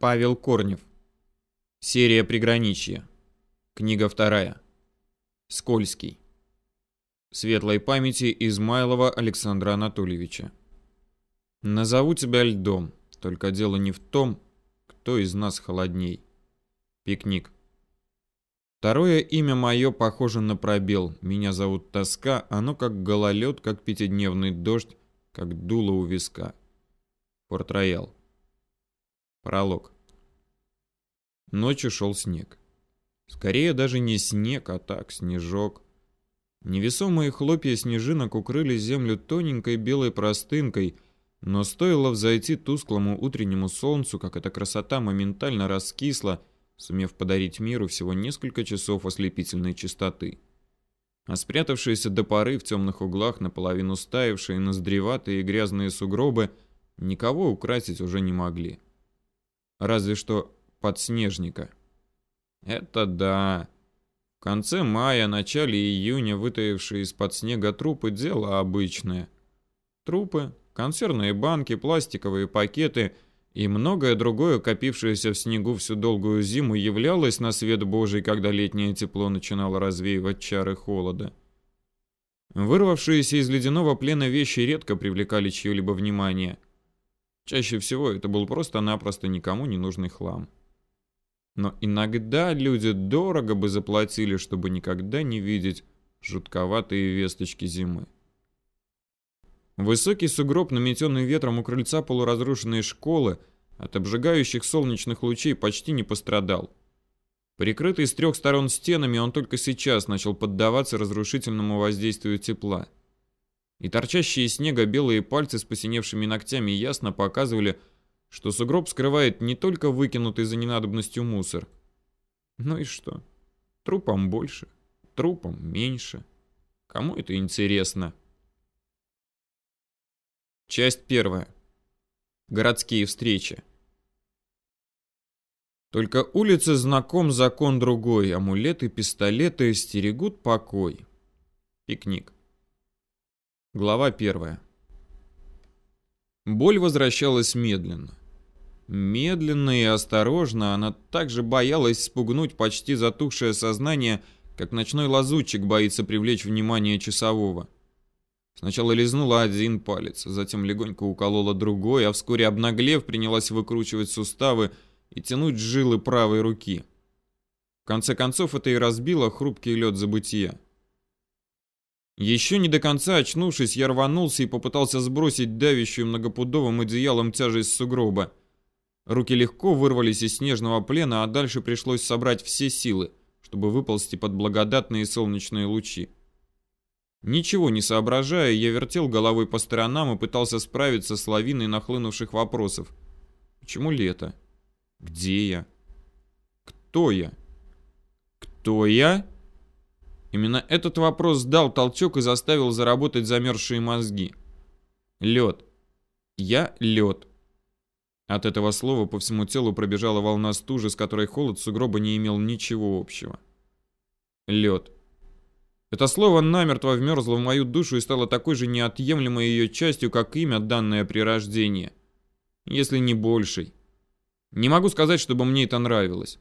Павел Корнев. Серия «Приграничье». Книга вторая. Скользкий. Светлой памяти Измайлова Александра Анатольевича. Назову тебя льдом, только дело не в том, кто из нас холодней. Пикник. Второе имя мое похоже на пробел. Меня зовут Тоска, оно как гололед, как пятидневный дождь, как дуло у виска. Форт-Роял. Пролог. Ночью шел снег. Скорее даже не снег, а так, снежок. Невесомые хлопья снежинок укрыли землю тоненькой белой простынкой, но стоило взойти тусклому утреннему солнцу, как эта красота моментально раскисла, сумев подарить миру всего несколько часов ослепительной чистоты. А спрятавшиеся до поры в темных углах наполовину стаившие ноздреватые и грязные сугробы никого украсить уже не могли. Разве что подснежника. Это да. В конце мая, начале июня вытаившие из-под снега трупы – дело обычное. Трупы, консервные банки, пластиковые пакеты и многое другое, копившееся в снегу всю долгую зиму, являлось на свет Божий, когда летнее тепло начинало развеивать чары холода. Вырвавшиеся из ледяного плена вещи редко привлекали чье-либо внимание. Чаще всего это был просто-напросто никому не нужный хлам. Но иногда люди дорого бы заплатили, чтобы никогда не видеть жутковатые весточки зимы. Высокий сугроб, наметенный ветром у крыльца полуразрушенной школы, от обжигающих солнечных лучей почти не пострадал. Прикрытый с трех сторон стенами, он только сейчас начал поддаваться разрушительному воздействию тепла. И торчащие из снега белые пальцы с посиневшими ногтями ясно показывали, что сугроб скрывает не только выкинутый за ненадобностью мусор. Ну и что? Трупом больше, трупом меньше. Кому это интересно? Часть первая. Городские встречи. Только улицы знаком закон другой, амулеты, пистолеты стерегут покой. Пикник. Глава первая. Боль возвращалась медленно. Медленно и осторожно она также боялась спугнуть почти затухшее сознание, как ночной лазутчик боится привлечь внимание часового. Сначала лизнула один палец, затем легонько уколола другой, а вскоре, обнаглев, принялась выкручивать суставы и тянуть жилы правой руки. В конце концов, это и разбило хрупкий лед забытия. Еще не до конца очнувшись, я рванулся и попытался сбросить давящую многопудовым одеялом тяжесть сугроба. Руки легко вырвались из снежного плена, а дальше пришлось собрать все силы, чтобы выползти под благодатные солнечные лучи. Ничего не соображая, я вертел головой по сторонам и пытался справиться с лавиной нахлынувших вопросов. Почему лето? Где я? Кто я? Кто я? Именно этот вопрос дал толчок и заставил заработать замерзшие мозги. Лед. Я лед. От этого слова по всему телу пробежала волна стужи, с которой холод сугроба не имел ничего общего. Лед. Это слово намертво вмерзло в мою душу и стало такой же неотъемлемой ее частью, как имя, данное при рождении. Если не большей. Не могу сказать, чтобы мне это нравилось.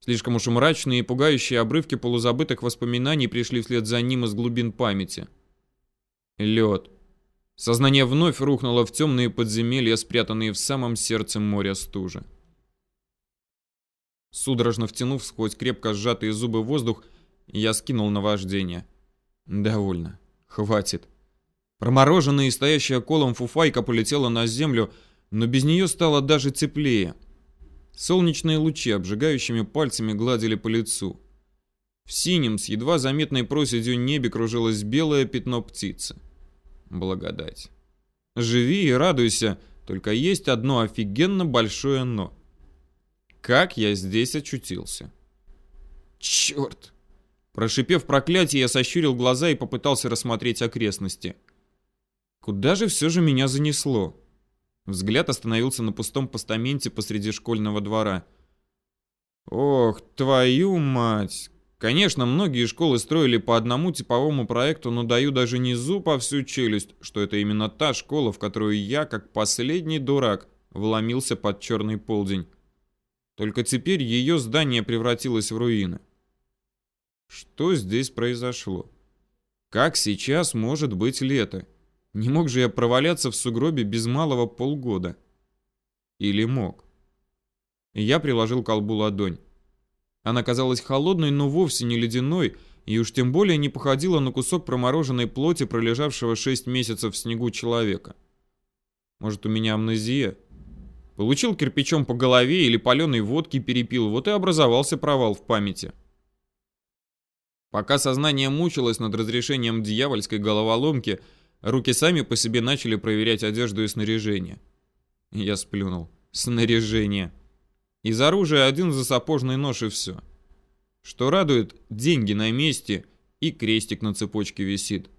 Слишком уж мрачные и пугающие обрывки полузабытых воспоминаний пришли вслед за ним из глубин памяти. Лед. Сознание вновь рухнуло в темные подземелья, спрятанные в самом сердце моря стужи. Судорожно втянув сквозь крепко сжатые зубы воздух, я скинул на вождение. Довольно. Хватит. Промороженная и стоящая колом фуфайка полетела на землю, но без нее стало даже теплее. Солнечные лучи обжигающими пальцами гладили по лицу. В синем, с едва заметной проседью небе кружилось белое пятно птицы благодать. Живи и радуйся, только есть одно офигенно большое «но». Как я здесь очутился? Черт! Прошипев проклятие, я сощурил глаза и попытался рассмотреть окрестности. Куда же все же меня занесло? Взгляд остановился на пустом постаменте посреди школьного двора. Ох, твою мать! Конечно, многие школы строили по одному типовому проекту, но даю даже не зуб, а всю челюсть, что это именно та школа, в которую я, как последний дурак, вломился под черный полдень. Только теперь ее здание превратилось в руины. Что здесь произошло? Как сейчас может быть лето? Не мог же я проваляться в сугробе без малого полгода. Или мог? Я приложил колбу ладонь. Она казалась холодной, но вовсе не ледяной, и уж тем более не походила на кусок промороженной плоти, пролежавшего шесть месяцев в снегу человека. Может, у меня амнезия? Получил кирпичом по голове или паленой водки перепил, вот и образовался провал в памяти. Пока сознание мучилось над разрешением дьявольской головоломки, руки сами по себе начали проверять одежду и снаряжение. Я сплюнул. Снаряжение. Из оружия один за сапожный нож и все. Что радует, деньги на месте и крестик на цепочке висит.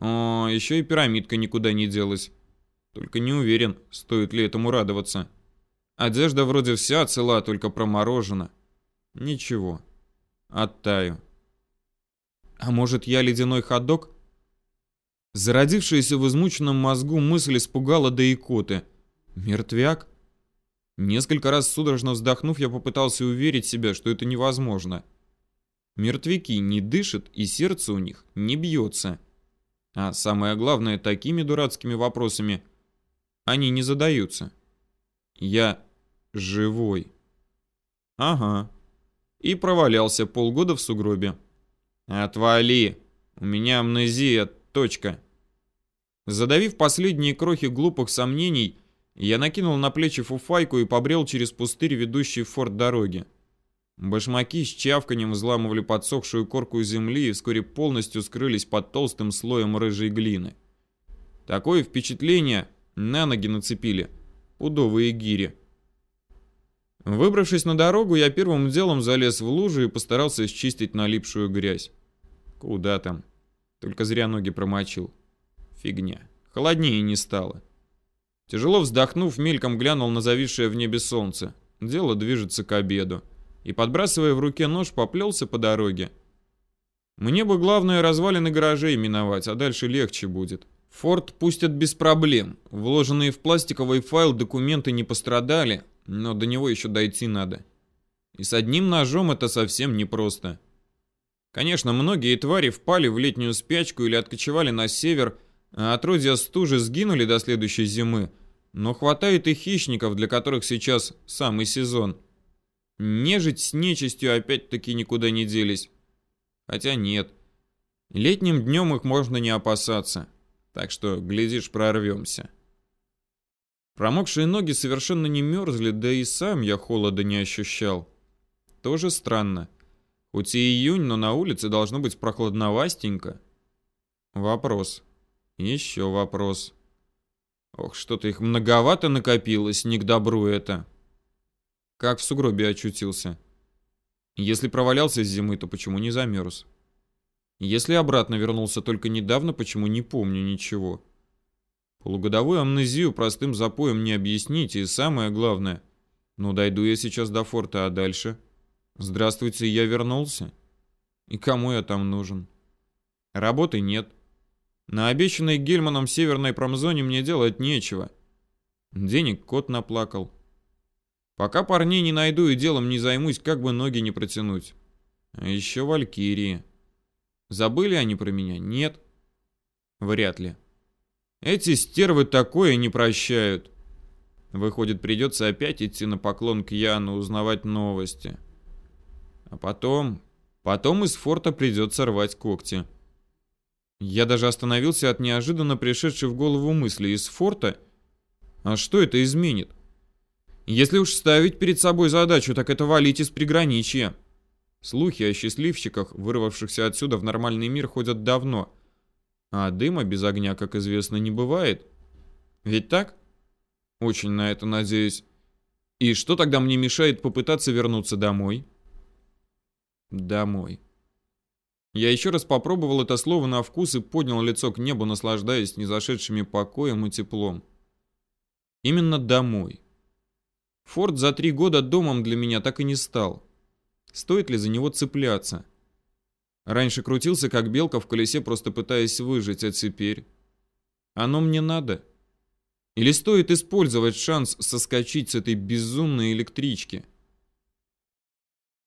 О, еще и пирамидка никуда не делась. Только не уверен, стоит ли этому радоваться. Одежда вроде вся цела, только проморожена. Ничего. Оттаю. А может, я ледяной ходок? Зародившаяся в измученном мозгу мысль испугала до икоты. Мертвяк? Несколько раз судорожно вздохнув, я попытался уверить себя, что это невозможно. Мертвяки не дышат, и сердце у них не бьется. А самое главное, такими дурацкими вопросами они не задаются. Я живой. Ага. И провалялся полгода в сугробе. Отвали. У меня амнезия, точка. Задавив последние крохи глупых сомнений, я накинул на плечи фуфайку и побрел через пустырь, ведущий в форт дороги. Башмаки с чавканием взламывали подсохшую корку земли и вскоре полностью скрылись под толстым слоем рыжей глины. Такое впечатление, на ноги нацепили. Пудовые гири. Выбравшись на дорогу, я первым делом залез в лужу и постарался счистить налипшую грязь. Куда там? Только зря ноги промочил. Фигня. Холоднее не стало. Тяжело вздохнув, мельком глянул на зависшее в небе солнце. Дело движется к обеду. И, подбрасывая в руке нож, поплелся по дороге. Мне бы главное развалины гаражей миновать, а дальше легче будет. Форд пустят без проблем. Вложенные в пластиковый файл документы не пострадали, но до него еще дойти надо. И с одним ножом это совсем непросто. Конечно, многие твари впали в летнюю спячку или откочевали на север, а отродья стужи сгинули до следующей зимы, но хватает и хищников, для которых сейчас самый сезон. Нежить с нечистью опять-таки никуда не делись. Хотя нет. Летним днем их можно не опасаться. Так что, глядишь, прорвемся. Промокшие ноги совершенно не мерзли, да и сам я холода не ощущал. Тоже странно. Хоть и июнь, но на улице должно быть прохладновастенько. Вопрос. Еще вопрос. Ох, что-то их многовато накопилось, не к добру это. Как в сугробе очутился. Если провалялся с зимы, то почему не замерз? Если обратно вернулся только недавно, почему не помню ничего? Полугодовую амнезию простым запоем не объясните, и самое главное, ну дойду я сейчас до форта, а дальше? Здравствуйте, я вернулся? И кому я там нужен? Работы нет. На обещанной Гельманом северной промзоне мне делать нечего. Денег кот наплакал. Пока парней не найду и делом не займусь, как бы ноги не протянуть. А еще валькирии. Забыли они про меня? Нет. Вряд ли. Эти стервы такое не прощают. Выходит, придется опять идти на поклон к Яну, узнавать новости. А потом... Потом из форта придется рвать когти. Я даже остановился от неожиданно пришедшей в голову мысли. Из форта? А что это изменит? Если уж ставить перед собой задачу, так это валить из приграничья. Слухи о счастливчиках, вырвавшихся отсюда в нормальный мир, ходят давно. А дыма без огня, как известно, не бывает. Ведь так? Очень на это надеюсь. И что тогда мне мешает попытаться вернуться домой? Домой. Я еще раз попробовал это слово на вкус и поднял лицо к небу, наслаждаясь незашедшими покоем и теплом. Именно домой. Форт за три года домом для меня так и не стал. Стоит ли за него цепляться? Раньше крутился, как белка в колесе, просто пытаясь выжить, а теперь... Оно мне надо? Или стоит использовать шанс соскочить с этой безумной электрички?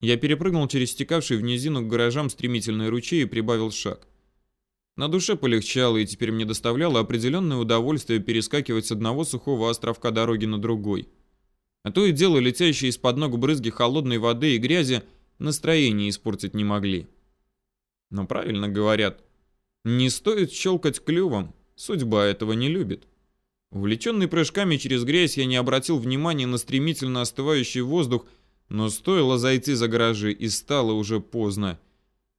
Я перепрыгнул через стекавший в низину к гаражам стремительный ручей и прибавил шаг. На душе полегчало, и теперь мне доставляло определенное удовольствие перескакивать с одного сухого островка дороги на другой. А то и дело, летящие из-под ног брызги холодной воды и грязи, настроение испортить не могли. Но правильно говорят, не стоит щелкать клювом, судьба этого не любит. Увлеченный прыжками через грязь, я не обратил внимания на стремительно остывающий воздух, но стоило зайти за гаражи, и стало уже поздно.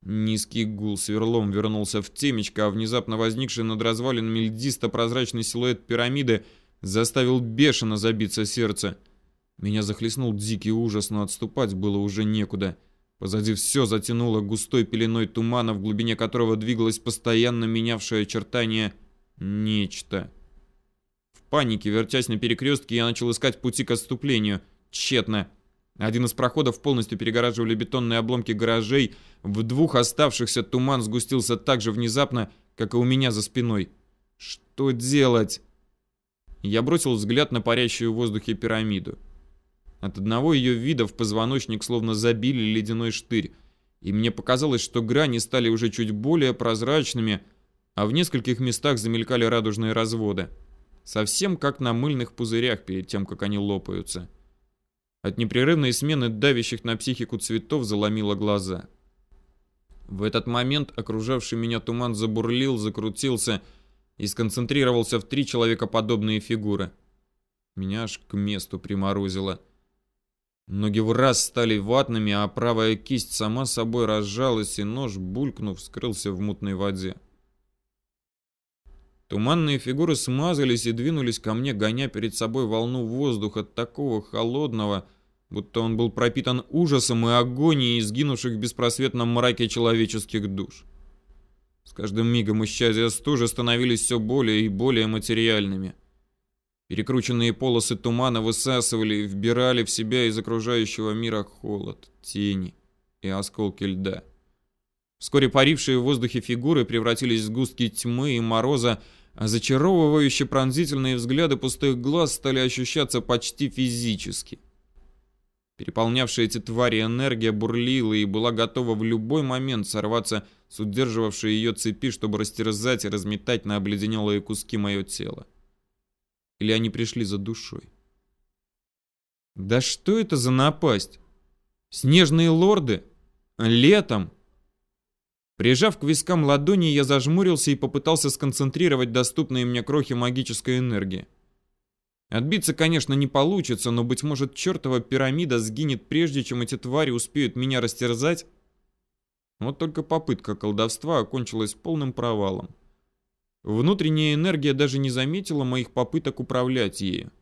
Низкий гул сверлом вернулся в темечко, а внезапно возникший над развалинами льдисто-прозрачный силуэт пирамиды заставил бешено забиться сердце. Меня захлестнул дикий ужас, но отступать было уже некуда. Позади все затянуло густой пеленой тумана, в глубине которого двигалось постоянно менявшее очертание нечто. В панике, вертясь на перекрестке, я начал искать пути к отступлению. Тщетно. Один из проходов полностью перегораживали бетонные обломки гаражей. В двух оставшихся туман сгустился так же внезапно, как и у меня за спиной. Что делать? Я бросил взгляд на парящую в воздухе пирамиду. От одного ее вида в позвоночник словно забили ледяной штырь, и мне показалось, что грани стали уже чуть более прозрачными, а в нескольких местах замелькали радужные разводы. Совсем как на мыльных пузырях перед тем, как они лопаются. От непрерывной смены давящих на психику цветов заломило глаза. В этот момент окружавший меня туман забурлил, закрутился и сконцентрировался в три человекоподобные фигуры. Меня аж к месту приморозило. Ноги в раз стали ватными, а правая кисть сама собой разжалась, и нож, булькнув, скрылся в мутной воде. Туманные фигуры смазались и двинулись ко мне, гоня перед собой волну воздуха, такого холодного, будто он был пропитан ужасом и агонией сгинувших в беспросветном мраке человеческих душ. С каждым мигом исчадия стужи становились все более и более материальными. Перекрученные полосы тумана высасывали и вбирали в себя из окружающего мира холод, тени и осколки льда. Вскоре парившие в воздухе фигуры превратились в сгустки тьмы и мороза, а зачаровывающие пронзительные взгляды пустых глаз стали ощущаться почти физически. Переполнявшая эти твари энергия бурлила и была готова в любой момент сорваться с удерживавшей ее цепи, чтобы растерзать и разметать на обледенелые куски мое тело. Или они пришли за душой? Да что это за напасть? Снежные лорды? Летом? Прижав к вискам ладони, я зажмурился и попытался сконцентрировать доступные мне крохи магической энергии. Отбиться, конечно, не получится, но, быть может, чертова пирамида сгинет прежде, чем эти твари успеют меня растерзать? Вот только попытка колдовства окончилась полным провалом. Внутренняя энергия даже не заметила моих попыток управлять ею.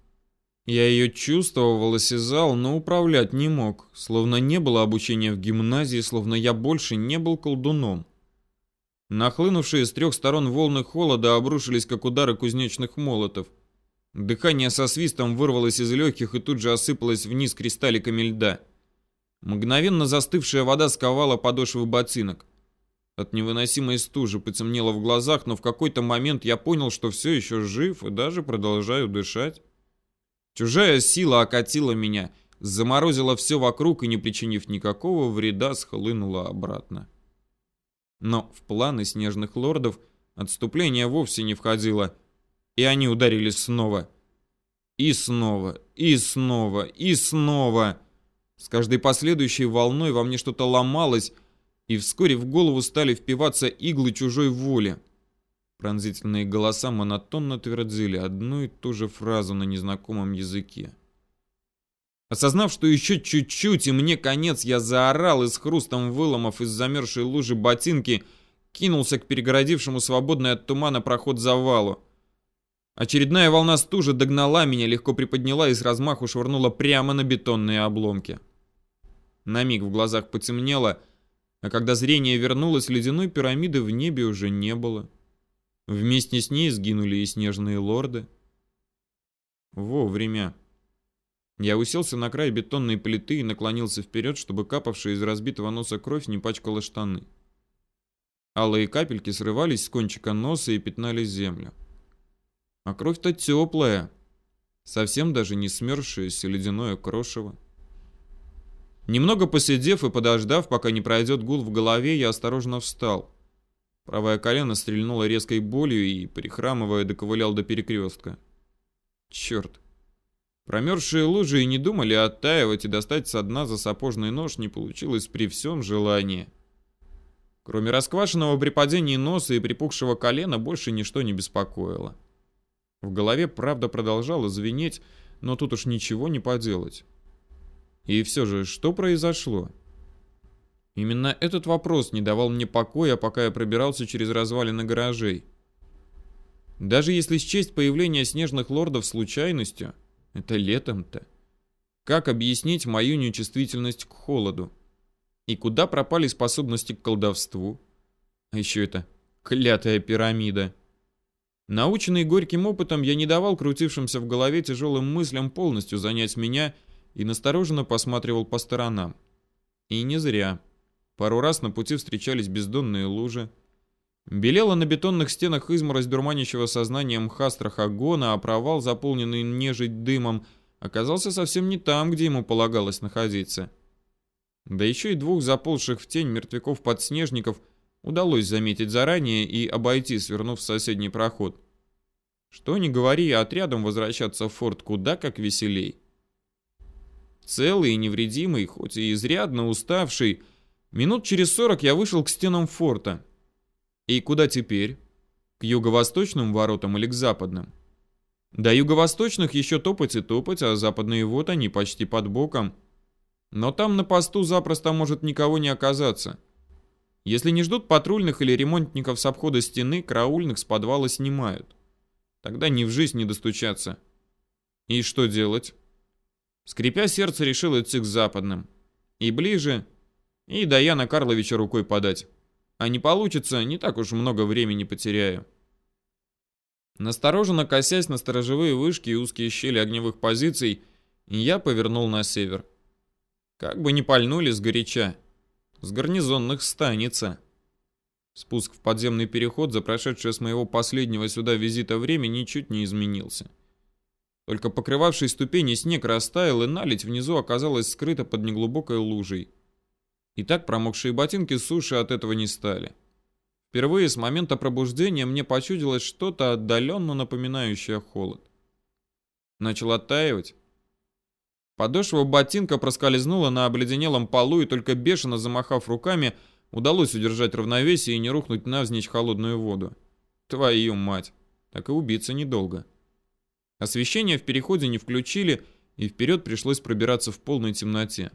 Я ее чувствовал, осязал, но управлять не мог, словно не было обучения в гимназии, словно я больше не был колдуном. Нахлынувшие с трех сторон волны холода обрушились, как удары кузнечных молотов. Дыхание со свистом вырвалось из легких и тут же осыпалось вниз кристалликами льда. Мгновенно застывшая вода сковала подошвы ботинок. От невыносимой стужи потемнело в глазах, но в какой-то момент я понял, что все еще жив и даже продолжаю дышать. Чужая сила окатила меня, заморозила все вокруг и, не причинив никакого вреда, схлынула обратно. Но в планы снежных лордов отступление вовсе не входило — и они ударили снова. И снова, и снова, и снова. С каждой последующей волной во мне что-то ломалось, и вскоре в голову стали впиваться иглы чужой воли. Пронзительные голоса монотонно твердили одну и ту же фразу на незнакомом языке. Осознав, что еще чуть-чуть и мне конец, я заорал и с хрустом выломав из замерзшей лужи ботинки, кинулся к перегородившему свободный от тумана проход завалу. Очередная волна стужи догнала меня, легко приподняла и с размаху швырнула прямо на бетонные обломки. На миг в глазах потемнело, а когда зрение вернулось, ледяной пирамиды в небе уже не было. Вместе с ней сгинули и снежные лорды. Вовремя. Я уселся на край бетонной плиты и наклонился вперед, чтобы капавшая из разбитого носа кровь не пачкала штаны. Алые капельки срывались с кончика носа и пятнали землю. А кровь-то теплая, совсем даже не смерзшееся ледяное крошево. Немного посидев и подождав, пока не пройдет гул в голове, я осторожно встал. Правое колено стрельнуло резкой болью и, прихрамывая, доковылял до перекрестка. Черт. Промерзшие лужи и не думали оттаивать и достать со дна за сапожный нож не получилось при всем желании. Кроме расквашенного при падении носа и припухшего колена, больше ничто не беспокоило. В голове правда продолжала звенеть, но тут уж ничего не поделать. И все же, что произошло? Именно этот вопрос не давал мне покоя, пока я пробирался через развалины гаражей. Даже если счесть появление снежных лордов случайностью, это летом-то. Как объяснить мою нечувствительность к холоду? И куда пропали способности к колдовству? А еще это клятая пирамида. Наученный горьким опытом, я не давал крутившимся в голове тяжелым мыслям полностью занять меня и настороженно посматривал по сторонам. И не зря. Пару раз на пути встречались бездонные лужи. Белела на бетонных стенах изморозь дурманящего сознания мха страхогона, а провал, заполненный нежить дымом, оказался совсем не там, где ему полагалось находиться. Да еще и двух заползших в тень мертвяков-подснежников удалось заметить заранее и обойти, свернув в соседний проход. Что ни говори, отрядом возвращаться в форт куда как веселей. Целый и невредимый, хоть и изрядно уставший, минут через сорок я вышел к стенам форта. И куда теперь? К юго-восточным воротам или к западным? До юго-восточных еще топать и топать, а западные вот они почти под боком. Но там на посту запросто может никого не оказаться. Если не ждут патрульных или ремонтников с обхода стены, караульных с подвала снимают. Тогда ни в жизнь не достучаться. И что делать? Скрипя сердце, решил идти к западным. И ближе, и до Яна Карловича рукой подать. А не получится, не так уж много времени потеряю. Настороженно косясь на сторожевые вышки и узкие щели огневых позиций, я повернул на север. Как бы не пальнули сгоряча. С гарнизонных станется. Спуск в подземный переход за прошедшее с моего последнего сюда визита время ничуть не изменился. Только покрывавший ступени снег растаял, и наледь внизу оказалась скрыта под неглубокой лужей. И так промокшие ботинки суши от этого не стали. Впервые с момента пробуждения мне почудилось что-то отдаленно напоминающее холод. Начал оттаивать, Подошва ботинка проскользнула на обледенелом полу, и только бешено замахав руками, удалось удержать равновесие и не рухнуть навзничь холодную воду. Твою мать! Так и убиться недолго. Освещение в переходе не включили, и вперед пришлось пробираться в полной темноте.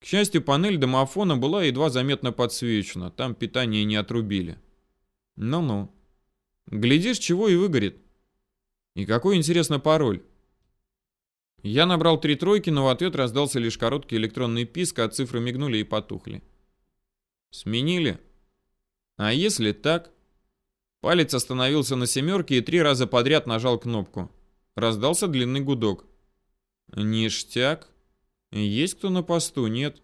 К счастью, панель домофона была едва заметно подсвечена, там питание не отрубили. Ну-ну. Глядишь, чего и выгорит. И какой, интересно, пароль? Я набрал три тройки, но в ответ раздался лишь короткий электронный писк, а цифры мигнули и потухли. Сменили? А если так? Палец остановился на семерке и три раза подряд нажал кнопку. Раздался длинный гудок. Ништяк. Есть кто на посту, нет?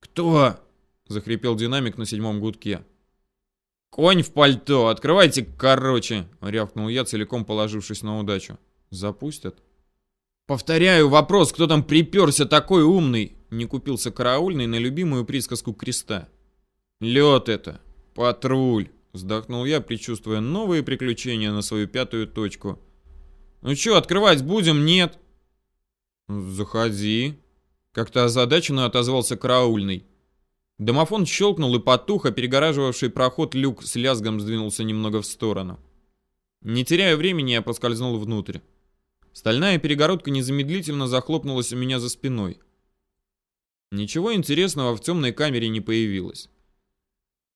Кто? Захрипел динамик на седьмом гудке. «Конь в пальто! Открывайте, короче!» — рявкнул я, целиком положившись на удачу. «Запустят?» Повторяю вопрос, кто там приперся такой умный? Не купился караульный на любимую присказку креста. Лед это, патруль, вздохнул я, предчувствуя новые приключения на свою пятую точку. Ну что, открывать будем? Нет. Заходи. Как-то озадаченно отозвался караульный. Домофон щелкнул и потух, а перегораживавший проход люк с лязгом сдвинулся немного в сторону. Не теряя времени, я поскользнул внутрь. Стальная перегородка незамедлительно захлопнулась у меня за спиной. Ничего интересного в темной камере не появилось.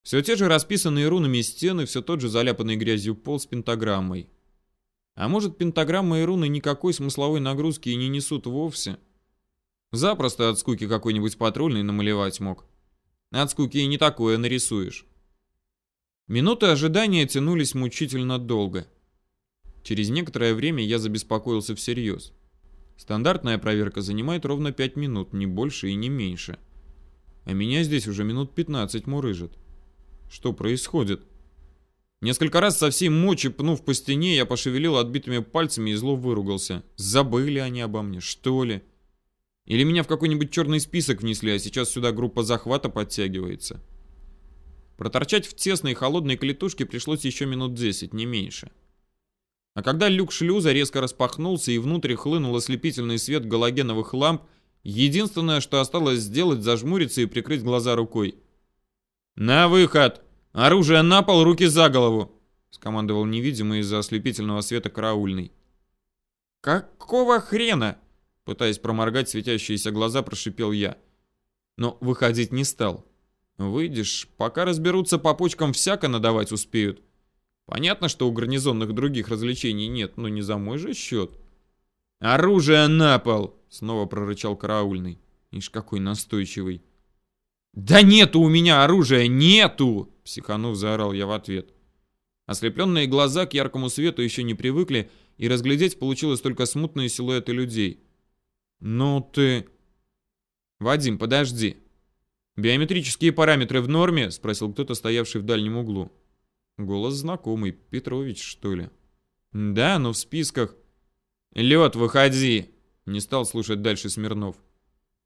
Все те же расписанные рунами стены, все тот же заляпанный грязью пол с пентаграммой. А может, пентаграмма и руны никакой смысловой нагрузки и не несут вовсе? Запросто от скуки какой-нибудь патрульный намалевать мог. От скуки и не такое нарисуешь. Минуты ожидания тянулись мучительно долго. Через некоторое время я забеспокоился всерьез. Стандартная проверка занимает ровно 5 минут, не больше и не меньше. А меня здесь уже минут 15 мурыжит. Что происходит? Несколько раз со всей мочи пнув по стене, я пошевелил отбитыми пальцами и зло выругался. Забыли они обо мне, что ли? Или меня в какой-нибудь черный список внесли, а сейчас сюда группа захвата подтягивается. Проторчать в тесной холодной клетушке пришлось еще минут десять, не меньше. А когда люк шлюза резко распахнулся и внутрь хлынул ослепительный свет галогеновых ламп, единственное, что осталось сделать, зажмуриться и прикрыть глаза рукой. «На выход! Оружие на пол, руки за голову!» — скомандовал невидимый из-за ослепительного света караульный. «Какого хрена?» — пытаясь проморгать светящиеся глаза, прошипел я. Но выходить не стал. «Выйдешь, пока разберутся по почкам, всяко надавать успеют. Понятно, что у гарнизонных других развлечений нет, но не за мой же счет». «Оружие на пол!» — снова прорычал караульный. Ишь, какой настойчивый. «Да нету у меня оружия, нету!» — психанув, заорал я в ответ. Ослепленные глаза к яркому свету еще не привыкли, и разглядеть получилось только смутные силуэты людей. «Ну ты...» «Вадим, подожди!» «Биометрические параметры в норме?» — спросил кто-то, стоявший в дальнем углу. Голос знакомый, Петрович, что ли? «Да, но в списках...» «Лед, выходи!» — не стал слушать дальше Смирнов.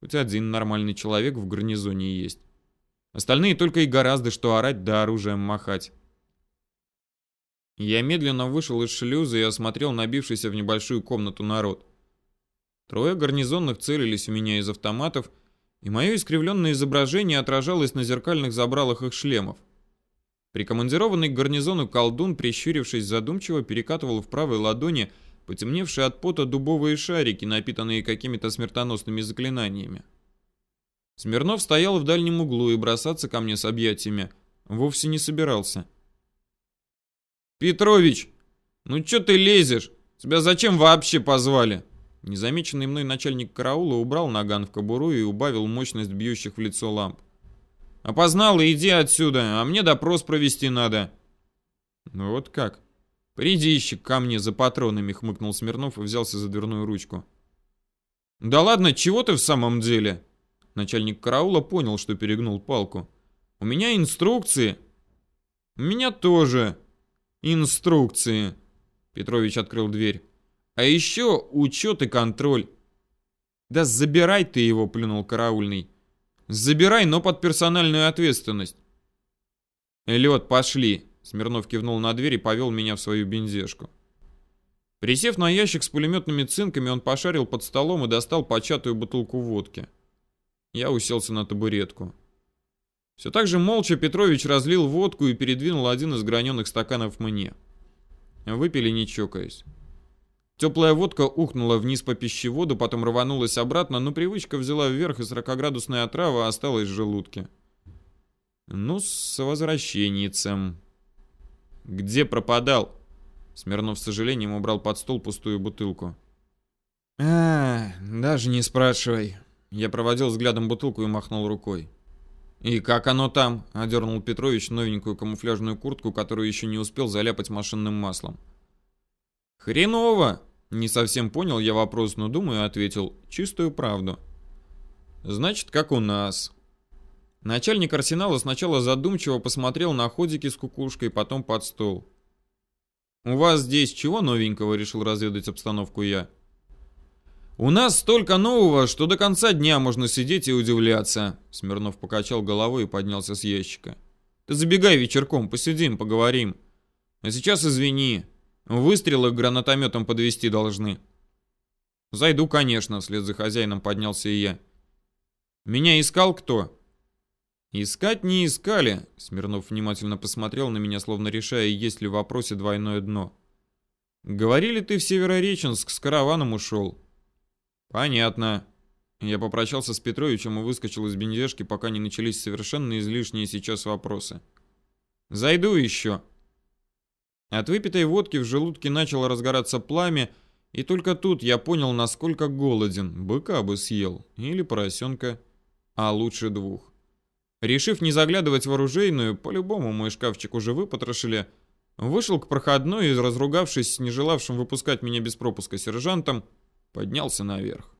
Хоть один нормальный человек в гарнизоне есть. Остальные только и гораздо что орать да оружием махать. Я медленно вышел из шлюза и осмотрел набившийся в небольшую комнату народ. Трое гарнизонных целились у меня из автоматов, и мое искривленное изображение отражалось на зеркальных забралах их шлемов. Прикомандированный к гарнизону колдун, прищурившись задумчиво, перекатывал в правой ладони потемневшие от пота дубовые шарики, напитанные какими-то смертоносными заклинаниями. Смирнов стоял в дальнем углу и бросаться ко мне с объятиями вовсе не собирался. «Петрович, ну чё ты лезешь? Тебя зачем вообще позвали?» Незамеченный мной начальник караула убрал наган в кобуру и убавил мощность бьющих в лицо ламп. «Опознал и иди отсюда, а мне допрос провести надо». «Ну вот как?» «Приди, ко мне за патронами», — хмыкнул Смирнов и взялся за дверную ручку. «Да ладно, чего ты в самом деле?» Начальник караула понял, что перегнул палку. «У меня инструкции». «У меня тоже инструкции». Петрович открыл дверь. «А еще учет и контроль». «Да забирай ты его», — плюнул караульный. «Забирай, но под персональную ответственность». «Лед, пошли», Смирнов кивнул на дверь и повел меня в свою бензешку. Присев на ящик с пулеметными цинками, он пошарил под столом и достал початую бутылку водки. Я уселся на табуретку. Все так же молча Петрович разлил водку и передвинул один из граненых стаканов мне. Выпили не чокаясь. Теплая водка ухнула вниз по пищеводу, потом рванулась обратно, но привычка взяла вверх, и 40-градусная отрава осталась в желудке. Ну, с возвращенницем. «Где пропадал?» Смирнов с сожалением убрал под стол пустую бутылку. «А, даже не спрашивай». Я проводил взглядом бутылку и махнул рукой. «И как оно там?» — одернул Петрович новенькую камуфляжную куртку, которую еще не успел заляпать машинным маслом. «Хреново!» — не совсем понял я вопрос, но, думаю, ответил чистую правду. «Значит, как у нас». Начальник арсенала сначала задумчиво посмотрел на ходики с кукушкой, потом под стол. «У вас здесь чего новенького?» — решил разведать обстановку я. «У нас столько нового, что до конца дня можно сидеть и удивляться», — Смирнов покачал головой и поднялся с ящика. «Ты забегай вечерком, посидим, поговорим. А сейчас извини, выстрелы гранатометом подвести должны». «Зайду, конечно», — вслед за хозяином поднялся и я. «Меня искал кто?» «Искать не искали», — Смирнов внимательно посмотрел на меня, словно решая, есть ли в вопросе двойное дно. «Говорили, ты в Северореченск с караваном ушел». «Понятно». Я попрощался с Петровичем и выскочил из бензежки, пока не начались совершенно излишние сейчас вопросы. «Зайду еще». От выпитой водки в желудке начало разгораться пламя, и только тут я понял, насколько голоден. Быка бы съел. Или поросенка. А лучше двух. Решив не заглядывать в оружейную, по-любому мой шкафчик уже выпотрошили, вышел к проходной и, разругавшись с нежелавшим выпускать меня без пропуска сержантом, поднялся наверх.